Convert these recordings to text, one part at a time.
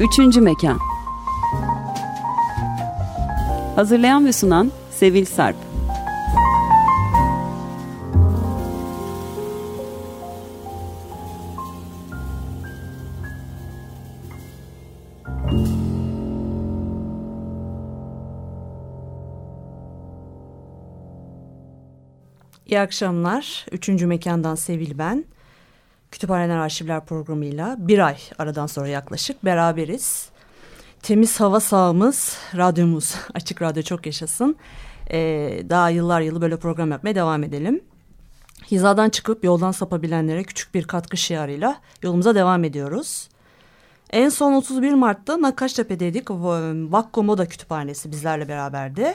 Üçüncü Mekan Hazırlayan ve sunan Sevil Sarp İyi akşamlar. Üçüncü mekandan Sevil ben. Kütüphaneler Arşivler programıyla bir ay aradan sonra yaklaşık beraberiz. Temiz hava sahamız, radyomuz, açık radyo çok yaşasın. Ee, daha yıllar yılı böyle program yapmaya devam edelim. Hizadan çıkıp yoldan sapabilenlere küçük bir katkı şiarıyla yolumuza devam ediyoruz. En son 31 Mart'ta Nakaştepe'deydik. Vakko Moda Kütüphanesi bizlerle beraberdi.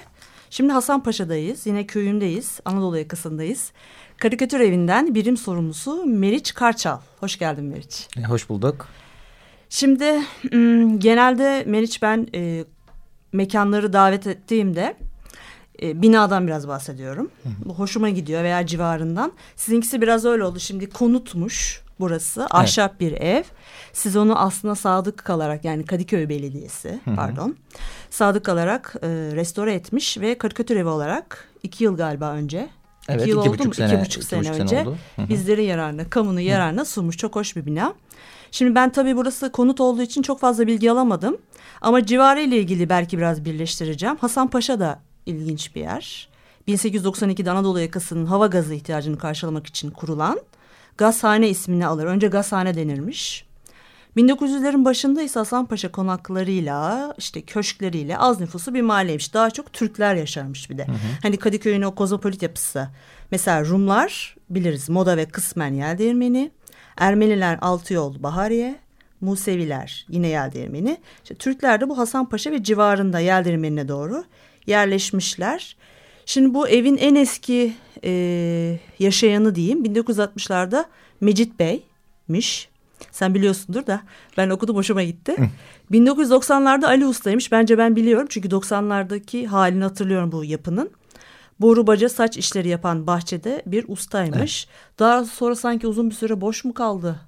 Şimdi Hasanpaşa'dayız. Yine köyündeyiz. Anadolu yakasındayız. Karikatür evinden birim sorumlusu Meriç Karçal. Hoş geldin Meriç. E, hoş bulduk. Şimdi genelde Meriç ben e, mekanları davet ettiğimde e, binadan biraz bahsediyorum. Bu hoşuma gidiyor veya civarından. Sizinkisi biraz öyle oldu. Şimdi konutmuş burası. Ahşap evet. bir ev. Siz onu aslında sadık kalarak yani Kadıköy Belediyesi Hı -hı. pardon. Sadık kalarak e, restore etmiş ve karikatür evi olarak iki yıl galiba önce Evet, iki yıl iki oldu buçuk mu? Sene, iki buçuk sene, buçuk önce sene oldu. Hı -hı. bizlerin yararına, kamunun yararına sunmuş. Çok hoş bir bina. Şimdi ben tabii burası konut olduğu için çok fazla bilgi alamadım. Ama civarı ile ilgili belki biraz birleştireceğim. Hasan Paşa da ilginç bir yer. 1892'de Anadolu yakasının hava gazı ihtiyacını karşılamak için kurulan gazhane ismini alır. Önce gazhane denirmiş. 1900'lerin başında ise Hasanpaşa konaklarıyla işte köşkleriyle az nüfusu bir mahalleymiş. Daha çok Türkler yaşarmış bir de. Hı hı. Hani Kadıköy'ün o kozmopolit yapısı. Mesela Rumlar biliriz moda ve kısmen yel değirmeni. Ermeniler altı yol Bahariye. Museviler yine yel değirmeni. İşte Türkler de bu Hasanpaşa ve civarında yel değirmenine doğru yerleşmişler. Şimdi bu evin en eski e, yaşayanı diyeyim 1960'larda Mecit Bey'miş. Sen biliyorsundur da ben okudum hoşuma gitti. 1990'larda Ali Usta'ymış. Bence ben biliyorum çünkü 90'lardaki halini hatırlıyorum bu yapının. Boru baca saç işleri yapan bahçede bir ustaymış. Evet. Daha sonra sanki uzun bir süre boş mu kaldı?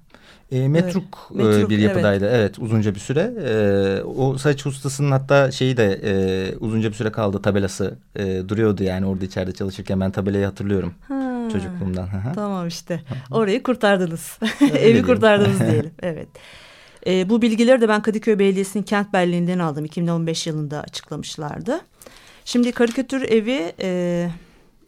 E, metruk, evet. metruk bir yapıdaydı. Evet. evet uzunca bir süre. E, o saç ustasının hatta şeyi de e, uzunca bir süre kaldı tabelası e, duruyordu yani orada içeride çalışırken ben tabelayı hatırlıyorum. Ha, çocukluğumdan. tamam işte. Orayı kurtardınız. Evi kurtardınız diyelim. Evet. E, bu bilgileri de ben Kadıköy Belediyesi'nin kent belleğinden aldım. 2015 yılında açıklamışlardı. Şimdi karikatür evi e,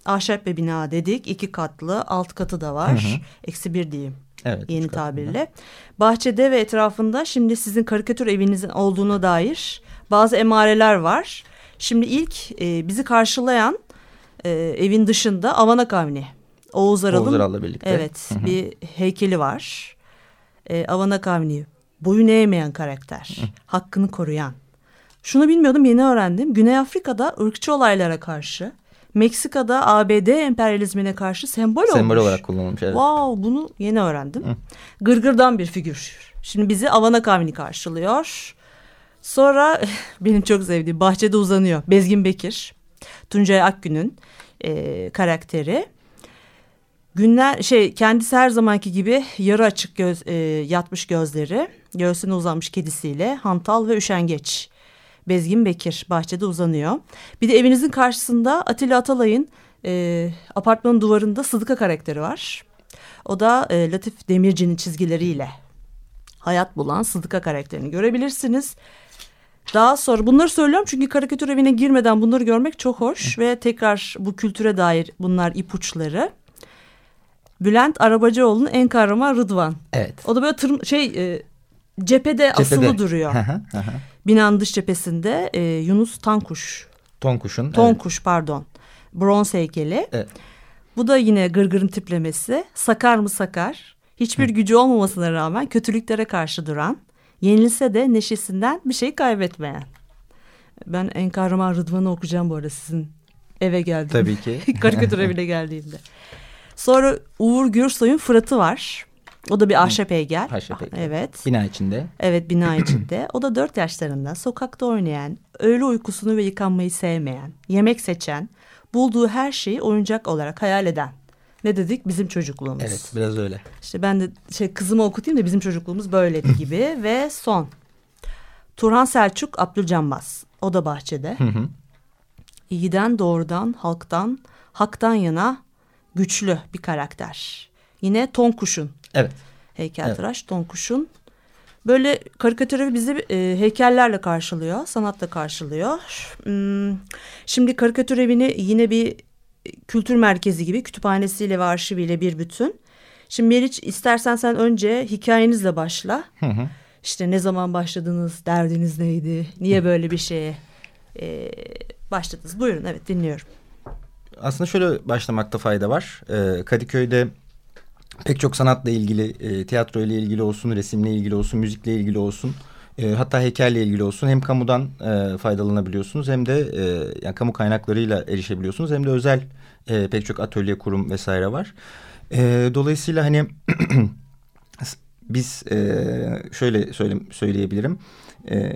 ahşap bir bina dedik. iki katlı alt katı da var. Hı hı. Eksi bir diyeyim. Evet, yeni tabirle. Bahçede ve etrafında şimdi sizin karikatür evinizin olduğuna dair bazı emareler var. Şimdi ilk e, bizi karşılayan e, evin dışında Avanak Avni. Oğuz Aral'ın Oğuz Aral'la birlikte. Evet bir heykeli var. E, Avanak Avni boyun eğmeyen karakter. Hakkını koruyan. Şunu bilmiyordum yeni öğrendim. Güney Afrika'da ırkçı olaylara karşı Meksika'da ABD emperyalizmine karşı sembol, sembol olmuş. Sembol olarak kullanılmış. Evet. Wow bunu yeni öğrendim. Hı. Gırgırdan bir figür. Şimdi bizi Avana Kavni karşılıyor. Sonra benim çok sevdiğim bahçede uzanıyor. Bezgin Bekir. Tuncay Akgün'ün e, karakteri. Günler şey kendisi her zamanki gibi yarı açık göz e, yatmış gözleri, göğsüne uzanmış kedisiyle hantal ve üşengeç Bezgin Bekir bahçede uzanıyor. Bir de evinizin karşısında Atilla Atalay'ın e, apartmanın duvarında Sıdıka karakteri var. O da e, Latif Demirci'nin çizgileriyle hayat bulan Sıdıka karakterini görebilirsiniz. Daha sonra bunları söylüyorum çünkü karikatür evine girmeden bunları görmek çok hoş ve tekrar bu kültüre dair bunlar ipuçları. Bülent Arabacıoğlu'nun en kahraman Rıdvan. Evet. O da böyle tır, şey e, cephede, cephede asılı duruyor. Binanın dış cephesinde e, Yunus Tankuş. Tonkuş'un. Tonkuş evet. pardon. Bronz heykeli. Evet. Bu da yine gırgırın tiplemesi. Sakar mı sakar? Hiçbir Hı. gücü olmamasına rağmen kötülüklere karşı duran, yenilse de neşesinden bir şey kaybetmeyen. Ben en kahraman Rıdvan'ı okuyacağım bu arada sizin eve geldiğimde. Tabii ki. Karikatür evine geldiğimde. Sonra Uğur Gürsoy'un Fırat'ı var. O da bir ahşap heygel. Ahşap heygel. Evet. Bina içinde. Evet bina içinde. O da dört yaşlarında sokakta oynayan, öğle uykusunu ve yıkanmayı sevmeyen, yemek seçen, bulduğu her şeyi oyuncak olarak hayal eden. Ne dedik? Bizim çocukluğumuz. Evet biraz öyle. İşte ben de şey kızımı okutayım da bizim çocukluğumuz böyleydi gibi ve son. Turhan Selçuk, Abdülcanbaz. O da bahçede. Hı hı. İyiden, doğrudan, halktan, haktan yana güçlü bir karakter. Yine Tonkuş'un. Evet. Heykeltıraş evet. Tonkuş'un. Böyle karikatürü bizi e, heykellerle karşılıyor, sanatla karşılıyor. Hmm, şimdi karikatür evini yine bir kültür merkezi gibi kütüphanesiyle ve arşiviyle bir bütün. Şimdi Meriç istersen sen önce hikayenizle başla. Hı hı. İşte ne zaman başladınız, derdiniz neydi, niye böyle bir şeye e, başladınız? Buyurun evet dinliyorum. Aslında şöyle başlamakta fayda var. Ee, Kadıköy'de pek çok sanatla ilgili, e, tiyatro ile ilgili olsun, resimle ilgili olsun, müzikle ilgili olsun... E, hatta heykelle ilgili olsun hem kamudan e, faydalanabiliyorsunuz hem de e, yani kamu kaynaklarıyla erişebiliyorsunuz hem de özel e, pek çok atölye kurum vesaire var. E, dolayısıyla hani biz e, şöyle söyle, söyleyebilirim. E,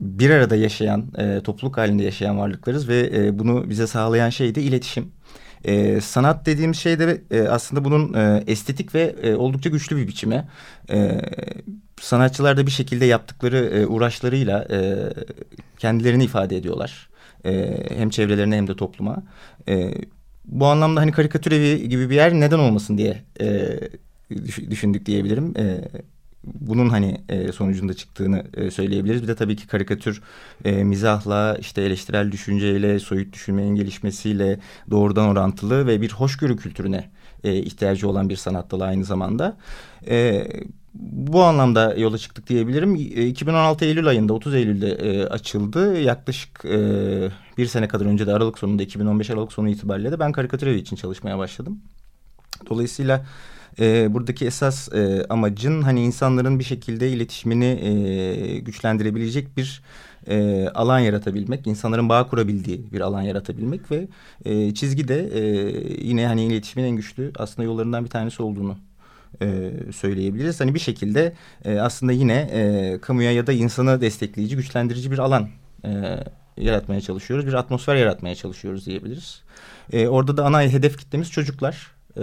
bir arada yaşayan, e, topluluk halinde yaşayan varlıklarız ve e, bunu bize sağlayan şey de iletişim. E, sanat dediğim şey de e, aslında bunun e, estetik ve e, oldukça güçlü bir biçimi. E, sanatçılar da bir şekilde yaptıkları e, uğraşlarıyla e, kendilerini ifade ediyorlar. E, hem çevrelerine hem de topluma. E, bu anlamda hani karikatür evi gibi bir yer neden olmasın diye e, düşündük diyebilirim. E, bunun hani e, sonucunda çıktığını e, söyleyebiliriz. Bir de tabii ki karikatür e, mizahla, işte eleştirel düşünceyle, soyut düşünmenin gelişmesiyle doğrudan orantılı ve bir hoşgörü kültürüne e, ihtiyacı olan bir sanat dalı aynı zamanda. E, bu anlamda yola çıktık diyebilirim. 2016 e, Eylül ayında 30 Eylül'de e, açıldı. Yaklaşık e, bir sene kadar önce de Aralık sonunda 2015 Aralık sonu itibariyle de ben karikatür evi için çalışmaya başladım. Dolayısıyla e, buradaki esas e, amacın hani insanların bir şekilde iletişimini e, güçlendirebilecek bir e, alan yaratabilmek, insanların bağ kurabildiği bir alan yaratabilmek ve e, çizgi de e, yine hani iletişimin en güçlü aslında yollarından bir tanesi olduğunu e, söyleyebiliriz. Hani bir şekilde e, aslında yine e, kamuya ya da insanı destekleyici, güçlendirici bir alan e, yaratmaya çalışıyoruz. Bir atmosfer yaratmaya çalışıyoruz diyebiliriz. E, orada da ana hedef kitlemiz çocuklar. E,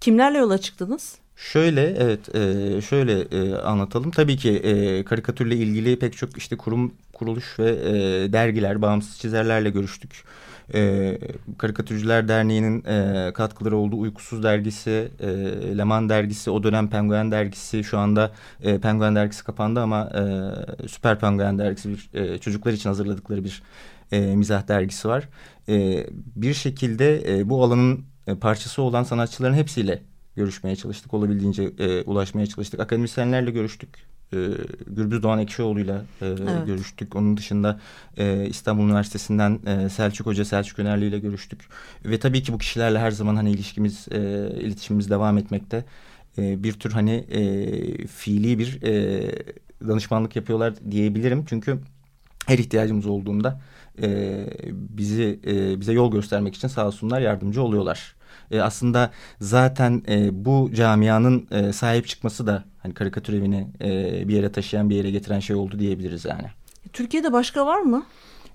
Kimlerle yola çıktınız? Şöyle evet e, şöyle e, anlatalım. Tabii ki e, karikatürle ilgili pek çok işte kurum kuruluş ve e, dergiler, bağımsız çizerlerle görüştük. E, Karikatürcüler Derneği'nin e, katkıları olduğu Uykusuz Dergisi, e, Leman Dergisi, o dönem Penguen Dergisi, şu anda e, Penguen Dergisi kapandı ama e, Süper Penguen Dergisi bir e, çocuklar için hazırladıkları bir e, mizah dergisi var. E, bir şekilde e, bu alanın parçası olan sanatçıların hepsiyle görüşmeye çalıştık. Olabildiğince e, ulaşmaya çalıştık. Akademisyenlerle görüştük e, Gürbüz Doğan Ekşioğlu'yla e, evet. görüştük. Onun dışında e, İstanbul Üniversitesi'nden e, Selçuk Hoca, Selçuk Önerli ile görüştük. Ve tabii ki bu kişilerle her zaman hani ilişkimiz, e, iletişimimiz devam etmekte. E, bir tür hani e, fiili bir e, danışmanlık yapıyorlar diyebilirim. Çünkü her ihtiyacımız olduğunda e, bizi e, bize yol göstermek için sağ olsunlar yardımcı oluyorlar e, aslında zaten e, bu camianın e, sahip çıkması da hani karikatür evini e, bir yere taşıyan bir yere getiren şey oldu diyebiliriz yani. Türkiye'de başka var mı?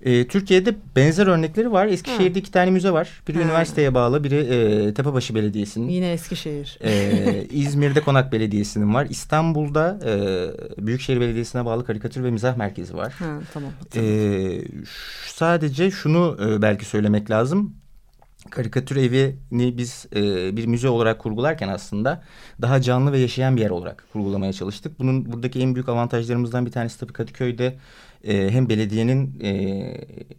E, Türkiye'de benzer örnekleri var. Eskişehir'de ha. iki tane müze var. Biri ha. üniversiteye bağlı, biri e, Tepebaşı Belediyesi'nin. Yine Eskişehir. E, İzmir'de Konak Belediyesi'nin var. İstanbul'da e, Büyükşehir Belediyesi'ne bağlı karikatür ve mizah merkezi var. Ha, tamam. tamam. E, sadece şunu e, belki söylemek lazım karikatür evini biz e, bir müze olarak kurgularken aslında daha canlı ve yaşayan bir yer olarak kurgulamaya çalıştık. Bunun buradaki en büyük avantajlarımızdan bir tanesi tabii Kadıköy'de e, hem belediyenin e,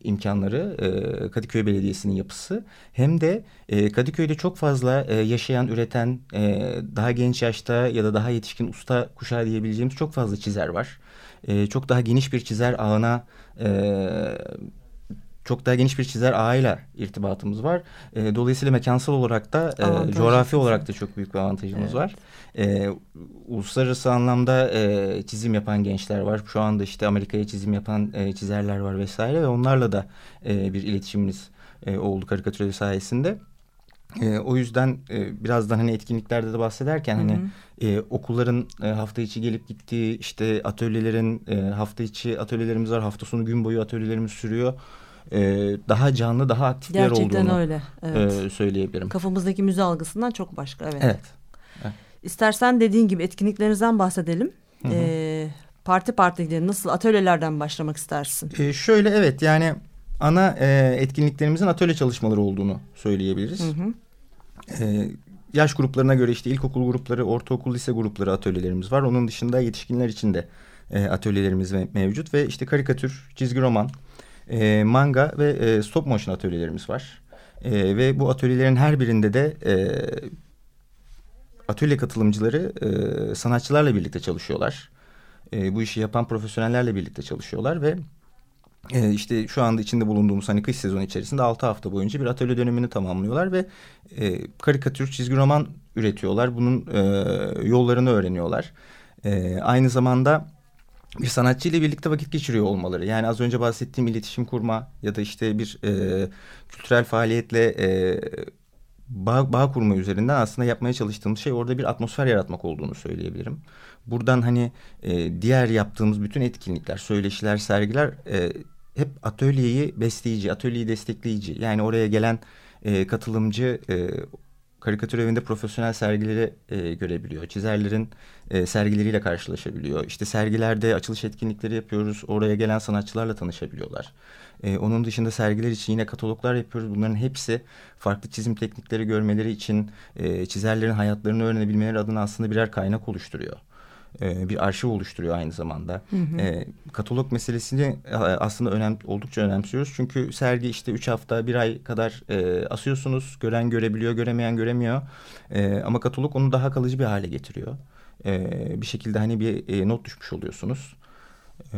imkanları, e, Kadıköy Belediyesi'nin yapısı hem de e, Kadıköy'de çok fazla e, yaşayan, üreten, e, daha genç yaşta ya da daha yetişkin usta kuşağı diyebileceğimiz çok fazla çizer var. E, çok daha geniş bir çizer ağına e, çok daha geniş bir çizer ağıyla irtibatımız var. E, dolayısıyla mekansal olarak da e, coğrafi olarak da çok büyük bir avantajımız evet. var. E, uluslararası anlamda e, çizim yapan gençler var. Şu anda işte Amerika'ya çizim yapan e, çizerler var vesaire ve onlarla da e, bir iletişimimiz e, oldu karikatür sayesinde. E, o yüzden e, birazdan hani etkinliklerde de bahsederken hani, Hı -hı. hani e, okulların e, hafta içi gelip gittiği işte atölyelerin e, hafta içi atölyelerimiz var hafta sonu gün boyu atölyelerimiz sürüyor e, daha canlı, daha aktif bir yer olduğunu Gerçekten öyle. Evet. E, söyleyebilirim. Kafamızdaki müze algısından çok başka. Evet. Evet. evet. İstersen dediğin gibi etkinliklerinizden bahsedelim. Hı hı. Ee, parti parti gidelim. Nasıl atölyelerden başlamak istersin? E, şöyle evet yani ana e, etkinliklerimizin atölye çalışmaları olduğunu söyleyebiliriz. Hı hı. E, yaş gruplarına göre işte ilkokul grupları, ortaokul, lise grupları atölyelerimiz var. Onun dışında yetişkinler için de e, atölyelerimiz mevcut ve işte karikatür, çizgi roman, e, manga ve e, stop motion atölyelerimiz var. E, ve bu atölyelerin her birinde de e, atölye katılımcıları e, sanatçılarla birlikte çalışıyorlar. E, bu işi yapan profesyonellerle birlikte çalışıyorlar ve e, işte şu anda içinde bulunduğumuz hani kış sezonu içerisinde altı hafta boyunca bir atölye dönemini tamamlıyorlar ve e, karikatür, çizgi roman üretiyorlar. Bunun e, yollarını öğreniyorlar. E, aynı zamanda bir sanatçıyla birlikte vakit geçiriyor olmaları. Yani az önce bahsettiğim iletişim kurma ya da işte bir e, kültürel faaliyetle e, bağ, bağ kurma üzerinden aslında yapmaya çalıştığımız şey orada bir atmosfer yaratmak olduğunu söyleyebilirim. Buradan hani e, diğer yaptığımız bütün etkinlikler, söyleşiler, sergiler e, hep atölyeyi besleyici, atölyeyi destekleyici. Yani oraya gelen e, katılımcı e, karikatür evinde profesyonel sergileri e, görebiliyor. Çizerlerin e, sergileriyle karşılaşabiliyor. İşte sergilerde açılış etkinlikleri yapıyoruz. Oraya gelen sanatçılarla tanışabiliyorlar. E, onun dışında sergiler için yine kataloglar yapıyoruz. Bunların hepsi farklı çizim teknikleri görmeleri için e, çizerlerin hayatlarını öğrenebilmeleri adına aslında birer kaynak oluşturuyor e, bir arşiv oluşturuyor aynı zamanda. Hı hı. E, katalog meselesini e, aslında önem, oldukça önemsiyoruz. Çünkü sergi işte üç hafta, bir ay kadar e, asıyorsunuz. Gören görebiliyor, göremeyen göremiyor. E, ama katalog onu daha kalıcı bir hale getiriyor. E, bir şekilde hani bir e, not düşmüş oluyorsunuz. E,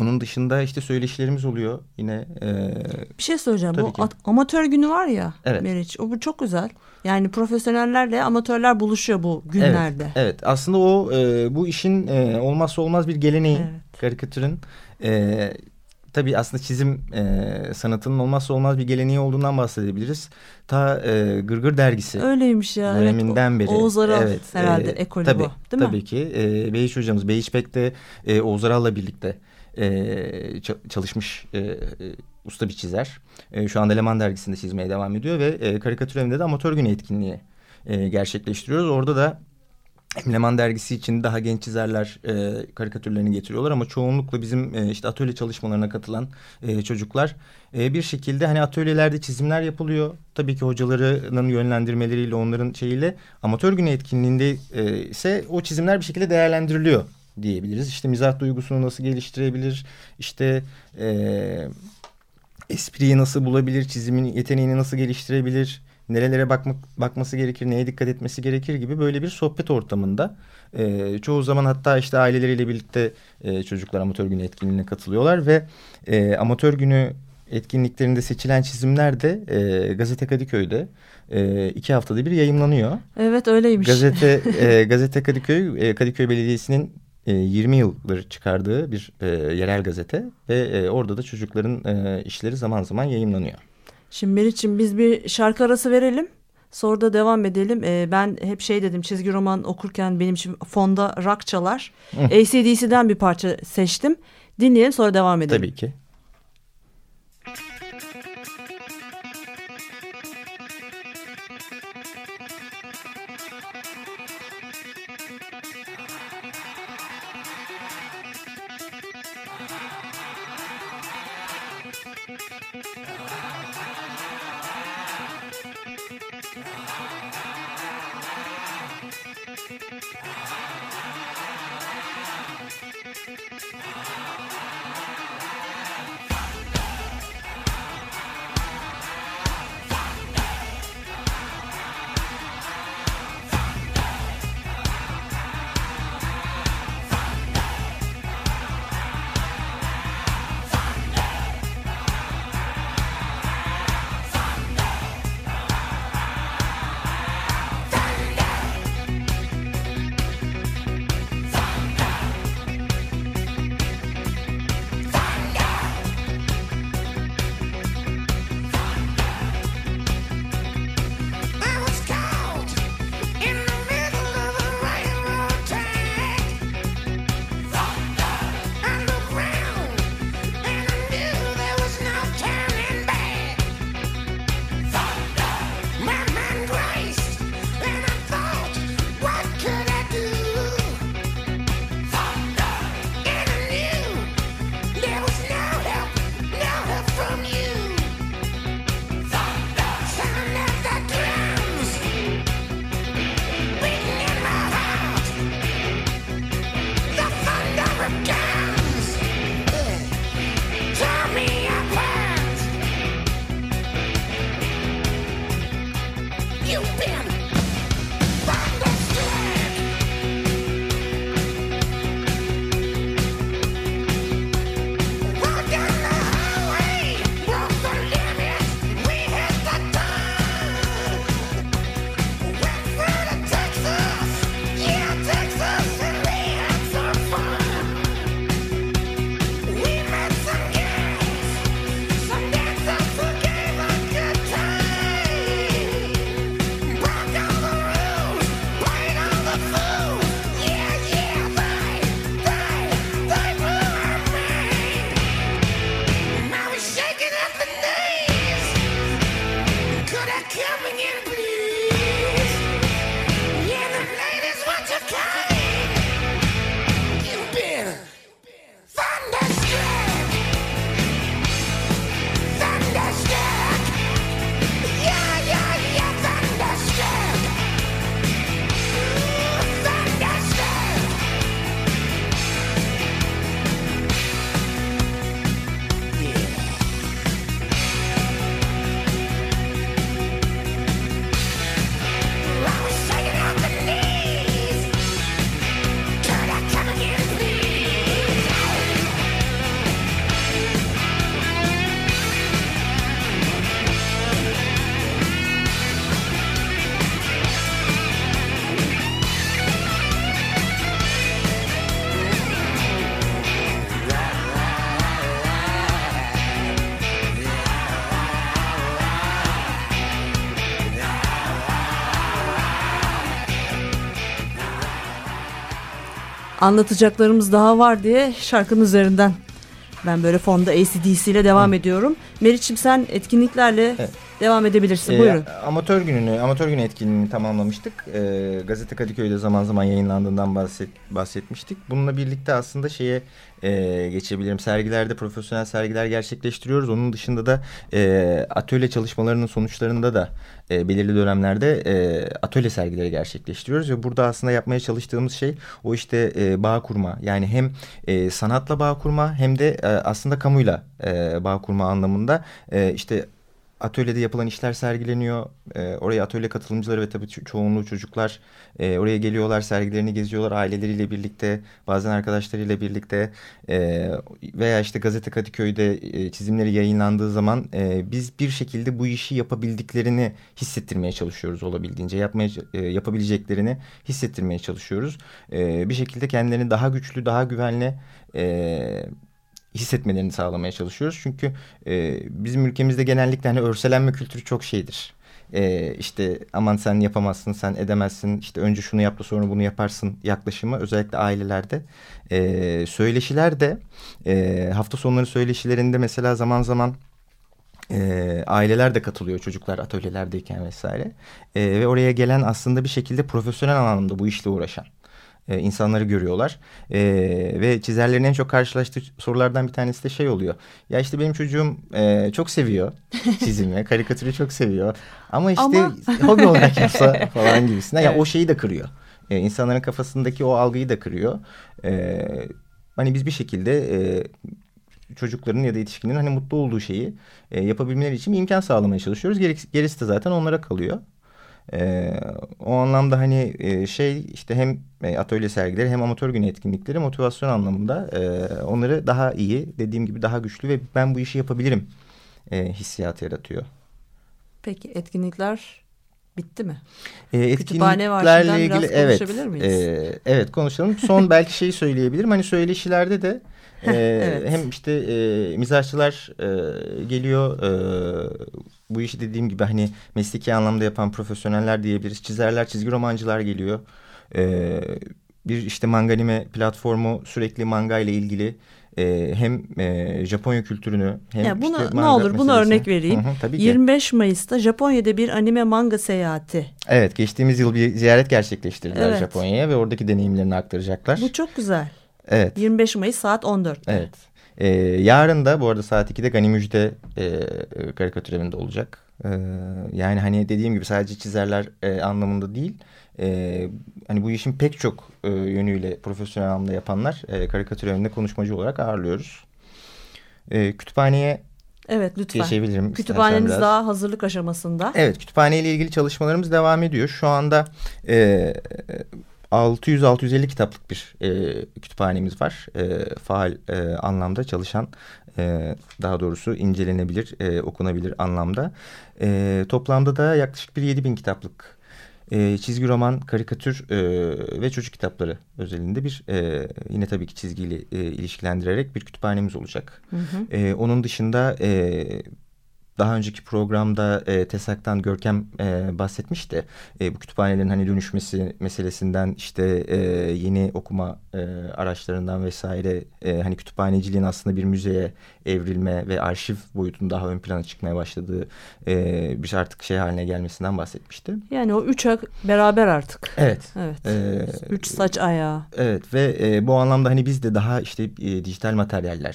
onun dışında işte söyleşilerimiz oluyor yine. E, bir şey söyleyeceğim. Bu ki. amatör günü var ya evet. Meriç. O bu çok güzel. Yani profesyonellerle amatörler buluşuyor bu günlerde. Evet, evet. aslında o e, bu işin e, olmazsa olmaz bir geleneği evet. karikatürün. E, tabii aslında çizim e, sanatının olmazsa olmaz bir geleneği olduğundan bahsedebiliriz. Ta e, Gırgır dergisi. Öyleymiş ya. Döneminden evet, beri. Oğuz Aral evet, herhalde e, ekolü tabii, bu değil mi? Tabii ki. E, Beyiş hocamız Beyiş Pek de e, Oğuz Aral'la birlikte e, çalışmış e, usta bir çizer. E, şu anda Leman dergisinde çizmeye devam ediyor ve e, karikatür evinde de amatör günü etkinliği e, gerçekleştiriyoruz. Orada da Leman dergisi için daha genç çizerler e, karikatürlerini getiriyorlar ama çoğunlukla bizim e, işte atölye çalışmalarına katılan e, çocuklar e, bir şekilde hani atölyelerde çizimler yapılıyor. Tabii ki hocalarının yönlendirmeleriyle onların şeyiyle amatör günü etkinliğinde e, ise o çizimler bir şekilde değerlendiriliyor diyebiliriz. İşte mizah duygusunu nasıl geliştirebilir? İşte e, espriyi nasıl bulabilir? Çizimin yeteneğini nasıl geliştirebilir? Nerelere bakmak, bakması gerekir? Neye dikkat etmesi gerekir gibi böyle bir sohbet ortamında. E, çoğu zaman hatta işte aileleriyle birlikte e, çocuklar amatör günü etkinliğine katılıyorlar ve e, amatör günü etkinliklerinde seçilen çizimler de e, Gazete Kadıköy'de e, iki haftada bir yayınlanıyor. Evet öyleymiş. Gazete e, Gazete Kadıköy e, Kadıköy Belediyesi'nin 20 e, yıldır çıkardığı bir e, yerel gazete ve e, orada da çocukların e, işleri zaman zaman yayınlanıyor. Şimdi Meriç'im biz bir şarkı arası verelim. Sonra da devam edelim. Ee, ben hep şey dedim çizgi roman okurken benim için fonda rock çalar. ACDC'den bir parça seçtim. Dinleyelim sonra devam edelim. Tabii ki. Anlatacaklarımız daha var diye şarkının üzerinden ben böyle fonda ACDC ile devam Hı. ediyorum. Meriç'im sen etkinliklerle evet. Devam edebilirsin. Ee, Buyurun. Amatör gününü, amatör günü etkinliğini tamamlamıştık. Ee, Gazete Kadıköy'de zaman zaman yayınlandığından bahset, bahsetmiştik. Bununla birlikte aslında şeye e, geçebilirim. Sergilerde profesyonel sergiler gerçekleştiriyoruz. Onun dışında da e, atölye çalışmalarının sonuçlarında da e, belirli dönemlerde e, atölye sergileri gerçekleştiriyoruz. Ve burada aslında yapmaya çalıştığımız şey o işte e, bağ kurma. Yani hem e, sanatla bağ kurma hem de e, aslında kamuyla e, bağ kurma anlamında e, işte atölyede yapılan işler sergileniyor. E, oraya atölye katılımcıları ve tabii çoğunluğu çocuklar e, oraya geliyorlar, sergilerini geziyorlar aileleriyle birlikte, bazen arkadaşlarıyla birlikte e, veya işte Gazete Kadıköy'de e, çizimleri yayınlandığı zaman e, biz bir şekilde bu işi yapabildiklerini hissettirmeye çalışıyoruz olabildiğince. Yapmaya e, yapabileceklerini hissettirmeye çalışıyoruz. E, bir şekilde kendilerini daha güçlü, daha güvenli e, hissetmelerini sağlamaya çalışıyoruz. Çünkü e, bizim ülkemizde genellikle hani örselenme kültürü çok şeydir. E, işte aman sen yapamazsın, sen edemezsin, işte önce şunu yap da sonra bunu yaparsın yaklaşımı özellikle ailelerde. E, söyleşiler e, hafta sonları söyleşilerinde mesela zaman zaman e, aileler de katılıyor çocuklar atölyelerdeyken vesaire. E, ve oraya gelen aslında bir şekilde profesyonel anlamda bu işle uğraşan e, insanları görüyorlar. E, ve çizerlerin en çok karşılaştığı sorulardan bir tanesi de şey oluyor. Ya işte benim çocuğum e, çok seviyor çizimi, karikatürü çok seviyor. Ama işte Ama... hobi olarak yapsa falan gibisinden. Evet. Ya o şeyi de kırıyor. E, insanların kafasındaki o algıyı da kırıyor. E, hani biz bir şekilde... E, çocukların ya da yetişkinin hani mutlu olduğu şeyi e, yapabilmeleri için bir imkan sağlamaya çalışıyoruz. Gerisi, gerisi de zaten onlara kalıyor. E, o anlamda hani e, şey işte hem e, atölye sergileri hem amatör gün etkinlikleri motivasyon anlamında e, onları daha iyi dediğim gibi daha güçlü ve ben bu işi yapabilirim e, hissiyatı yaratıyor. Peki etkinlikler bitti mi? E, etkinliklerle ilgili evet, konuşabilir miyiz? E, evet konuşalım. Son belki şeyi söyleyebilirim. Hani söyleşilerde de e, evet. hem işte e, mizahçılar e, geliyor e, bu işi dediğim gibi hani mesleki anlamda yapan profesyoneller diyebiliriz. Çizerler, çizgi romancılar geliyor. Ee, bir işte manganime platformu sürekli manga ile ilgili e, hem e, Japonya kültürünü hem ya bunu, işte ne olur bunu örnek vereyim. Hı hı, tabii ki. 25 Mayıs'ta Japonya'da bir anime manga seyahati. Evet geçtiğimiz yıl bir ziyaret gerçekleştirdiler evet. Japonya'ya ve oradaki deneyimlerini aktaracaklar. Bu çok güzel. Evet. 25 Mayıs saat 14. Evet. E, yarın da bu arada saat 2'de Gani Müjde e, karikatür evinde olacak. E, yani hani dediğim gibi sadece çizerler e, anlamında değil. E, hani bu işin pek çok e, yönüyle profesyonel anlamda yapanlar e, karikatür evinde konuşmacı olarak ağırlıyoruz. E, kütüphaneye Evet lütfen. Geçebilirim. Kütüphanemiz daha hazırlık aşamasında. Evet kütüphane ile ilgili çalışmalarımız devam ediyor. Şu anda e, 600-650 kitaplık bir e, kütüphanemiz var. E, faal e, anlamda çalışan e, daha doğrusu incelenebilir, e, okunabilir anlamda. E, toplamda da yaklaşık bir 7000 kitaplık e, çizgi roman, karikatür e, ve çocuk kitapları özelinde bir e, yine tabii ki çizgiyle e, ilişkilendirerek bir kütüphanemiz olacak. Hı hı. E, onun dışında e, daha önceki programda e, TESAK'tan Görkem e, bahsetmişti. E, bu kütüphanelerin hani dönüşmesi meselesinden işte e, yeni okuma e, araçlarından vesaire e, hani kütüphaneciliğin aslında bir müzeye evrilme ve arşiv boyutun daha ön plana çıkmaya başladığı e, bir artık şey haline gelmesinden bahsetmişti. Yani o üç beraber artık. Evet. Evet. E, üç saç ayağı. Evet ve e, bu anlamda hani biz de daha işte e, dijital materyallere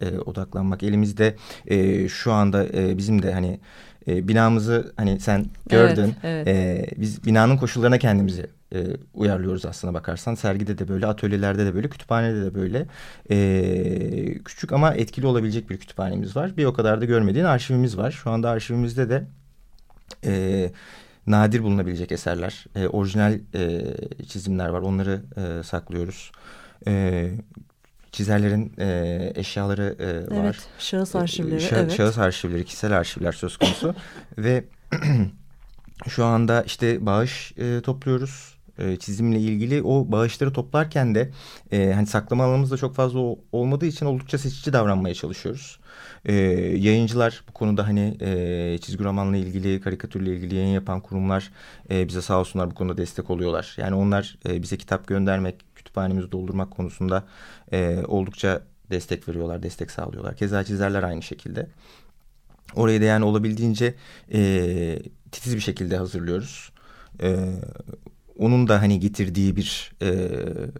e, odaklanmak elimizde e, şu anda e, bizim de hani e, binamızı hani sen gördün. Evet, evet. E, biz binanın koşullarına kendimizi e, uyarlıyoruz aslına bakarsan. Sergide de böyle, atölyelerde de böyle, kütüphanede de böyle. E, küçük ama etkili olabilecek bir kütüphanemiz var. Bir o kadar da görmediğin arşivimiz var. Şu anda arşivimizde de e, nadir bulunabilecek eserler, e, orijinal e, çizimler var. Onları e, saklıyoruz. E, çizerlerin e, eşyaları e, var. Evet, şahıs arşivleri. Şah, evet. Şahıs arşivleri, kişisel arşivler söz konusu. Ve şu anda işte bağış e, topluyoruz. e, çizimle ilgili o bağışları toplarken de e, hani saklama alanımız da çok fazla olmadığı için oldukça seçici davranmaya çalışıyoruz. E, yayıncılar bu konuda hani e, çizgi romanla ilgili, karikatürle ilgili yayın yapan kurumlar e, bize sağ olsunlar bu konuda destek oluyorlar. Yani onlar e, bize kitap göndermek, kütüphanemizi doldurmak konusunda e, oldukça destek veriyorlar, destek sağlıyorlar. Keza çizerler aynı şekilde. Orayı da yani olabildiğince e, titiz bir şekilde hazırlıyoruz. E, onun da hani getirdiği bir e,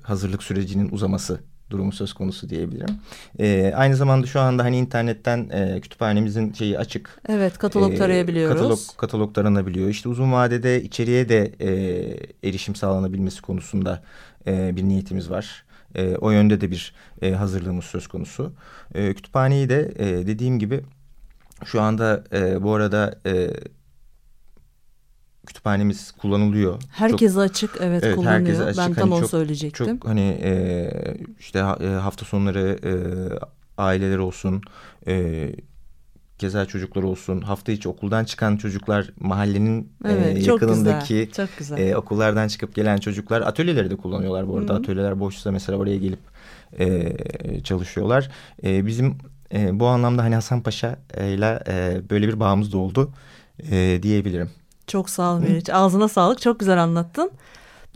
hazırlık sürecinin uzaması durumu söz konusu diyebilirim. E, aynı zamanda şu anda hani internetten e, kütüphanemizin şeyi açık. Evet katalog tarayabiliyoruz. E, katalog, katalog taranabiliyor. İşte uzun vadede içeriye de e, erişim sağlanabilmesi konusunda e, bir niyetimiz var. E, o yönde de bir e, hazırlığımız söz konusu. E, kütüphaneyi de e, dediğim gibi şu anda e, bu arada e, kütüphanemiz kullanılıyor. Herkese çok, açık evet, evet kullanıyor. Herkese açık. Ben tam hani onu söyleyecektim. Çok hani e, işte e, hafta sonları e, aileler olsun, e, gezer çocuklar olsun, hafta içi okuldan çıkan çocuklar mahallenin e, evet, e, yakınındaki güzel, çok güzel. E, okullardan çıkıp gelen çocuklar atölyeleri de kullanıyorlar bu arada. Hı -hı. Atölyeler boşsa mesela oraya gelip e, çalışıyorlar. E, bizim e, bu anlamda hani Hasan Paşa ile e, böyle bir bağımız da oldu e, diyebilirim. Çok sağ ol Meriç. Ağzına sağlık. Çok güzel anlattın.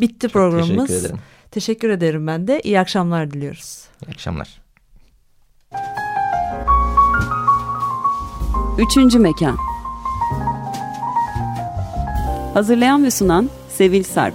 Bitti Çok programımız. Teşekkür ederim. Teşekkür ederim ben de. İyi akşamlar diliyoruz. İyi akşamlar. Üçüncü Mekan Hazırlayan ve sunan Sevil Sarp